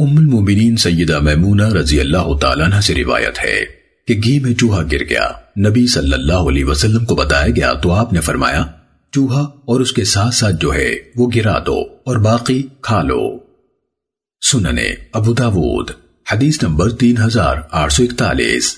ام المومنین سیدہ میمونہ رضی اللہ تعالیٰ عنہ سے روایت ہے کہ گھی میں چوہا گر گیا۔ نبی صلی اللہ علیہ وسلم کو بتایا گیا تو آپ نے فرمایا، چوہا اور اس کے ساتھ ساتھ جو ہے وہ گرا دو اور باقی کھا لو۔ سننے ابو داود، حدیث نمبر تین ہزار آٹھ سو اکتالیس۔